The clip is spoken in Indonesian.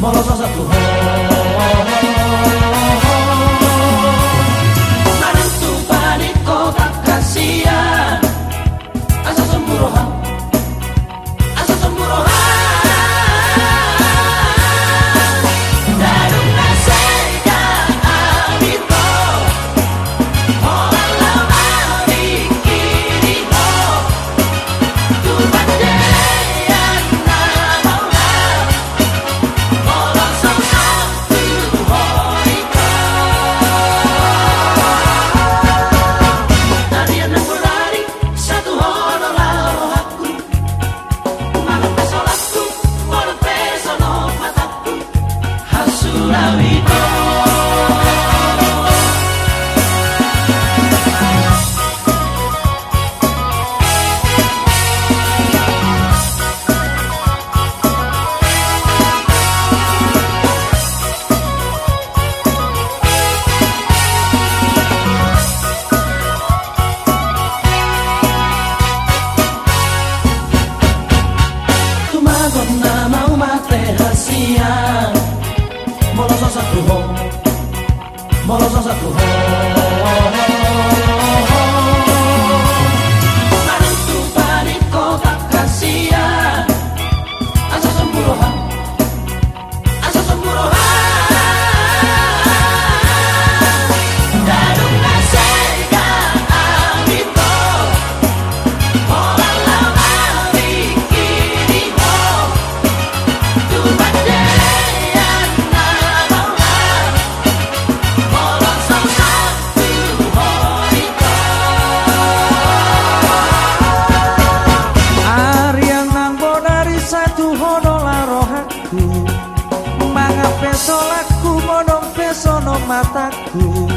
Morososa do rock siang Molosong satu hong Molosong satu hong pesolaku monong pesono mataku